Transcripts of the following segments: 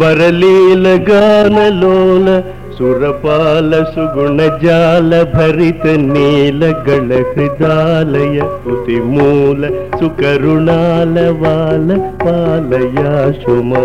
వరలీల గానలోల సురపాల సుగుణ జాల భరిత నీలగళ హృదాలయ ఉతి మూల సుకరుణాల వాల పాలయాశుమా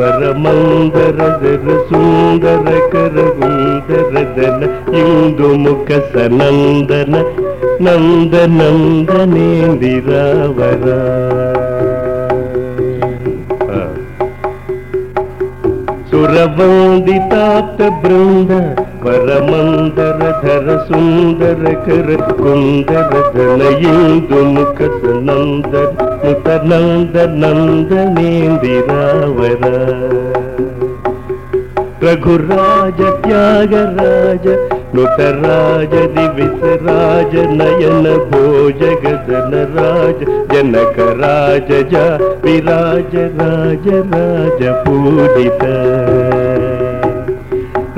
பரமந்தரதர சுந்தர सुन्दर இந்து முக சனந்தன நந்த நந்தனேந்திராவரா वरा सुर मन्दिता परमन्दरधर सुन्दर कर कुन्दर धनयुन्दुमुखसनन्दर सुन्दरीरावर नन्दनेन्दिरावर रघुराज त्यागराज नुतराज दिविस राज नयन भो जगनराज जनकराज विराज राज राज पूजित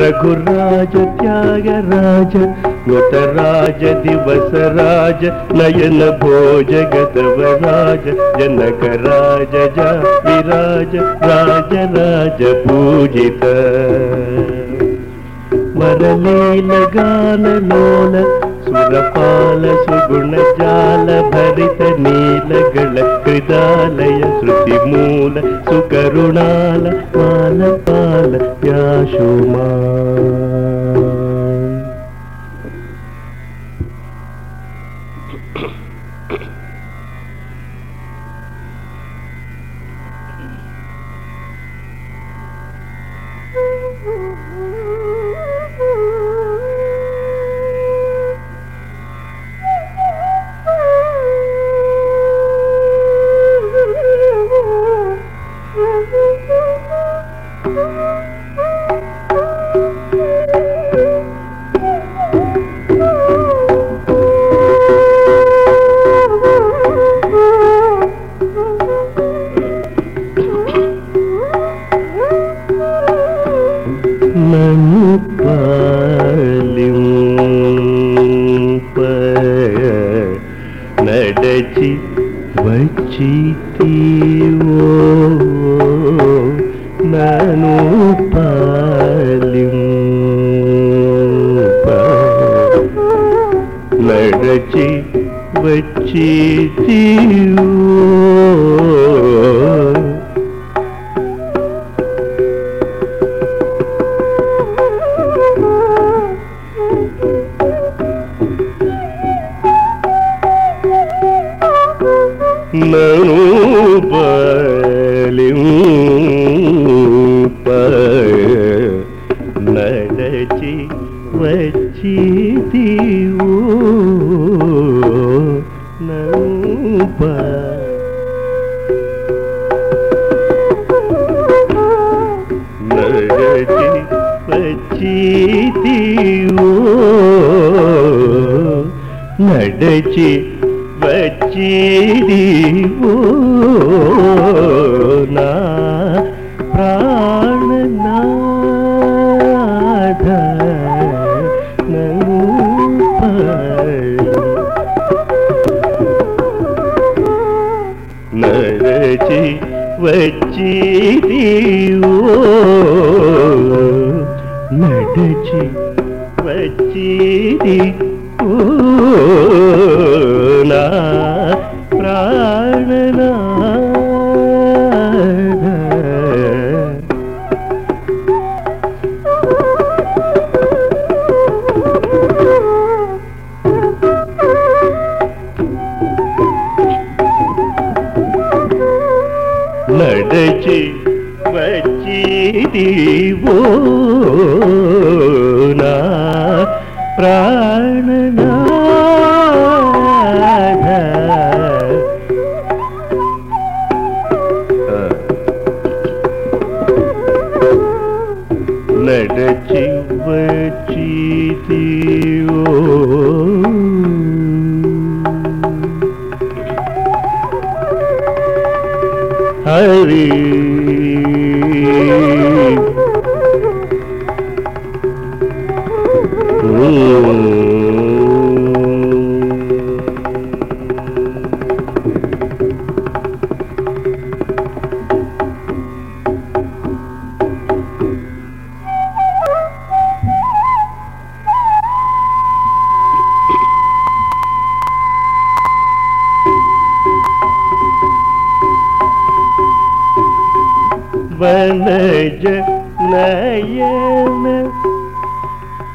रघुराज त्यागराज नृतराज दिवसराज नयन भोज गतवराज जनकराज ्याग राज राज पूजित। मरलीलगानलोल दिवस राज नयनकरीलुणील गल कृलय श्रुतिमूल सुकरुणाल सुकरु प्रलत्या నన్ను పాలింప నడచి వచ్చి తీవో నన్ను పాలింప నడచి వచ్చి వచ్చి తీవో నను నడచి వచ్చి తీవో నడచి నడచి వచ్చిది ఓ నా ప్రాణనాథ. నడచి వచ్చిదివో నా ప్రాణనాథ. నడచి వచ్చితివో హరి Ooh.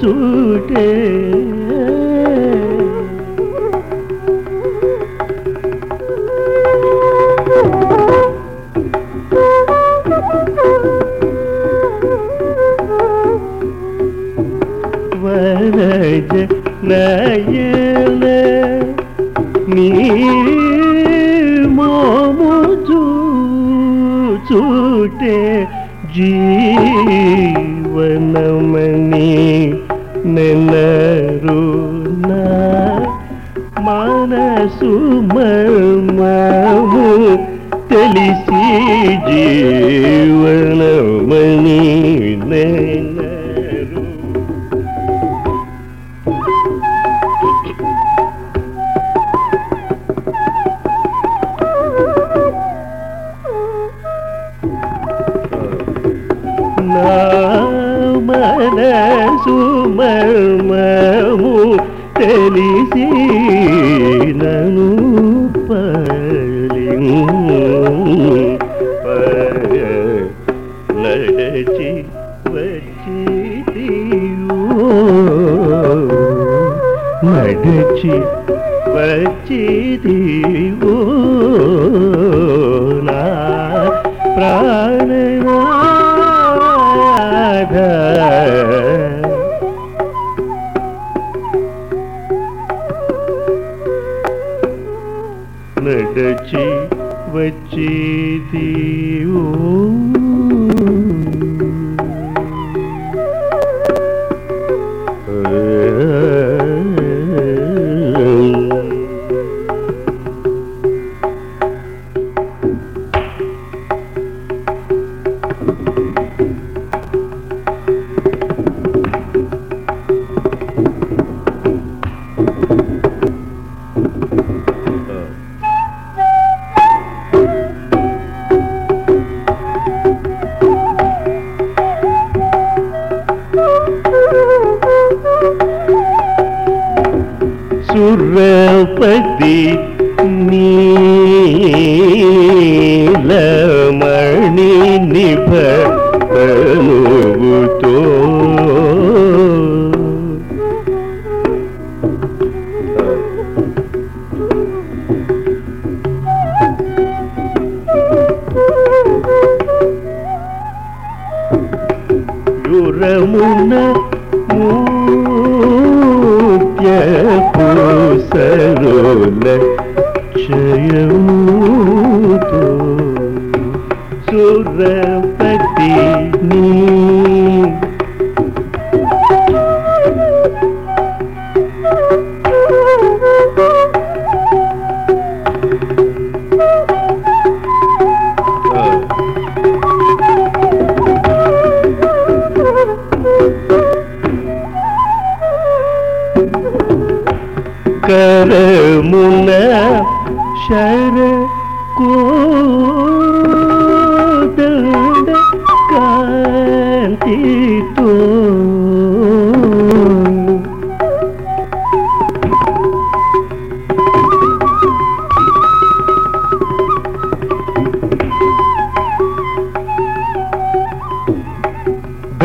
చూటే. వరజ నయన నీ నీమోము చూటే జీవనమణి నెనరునా మనసు మర్మము తెలిసి జీవనమణి నెనరు మర్మము తెలిసి నను పలి నడచి వచ్చి నడచి వచ్చిదివో నా ప్రా సురపతి నీలమణి నిభ తనువుతో कर मुन शर को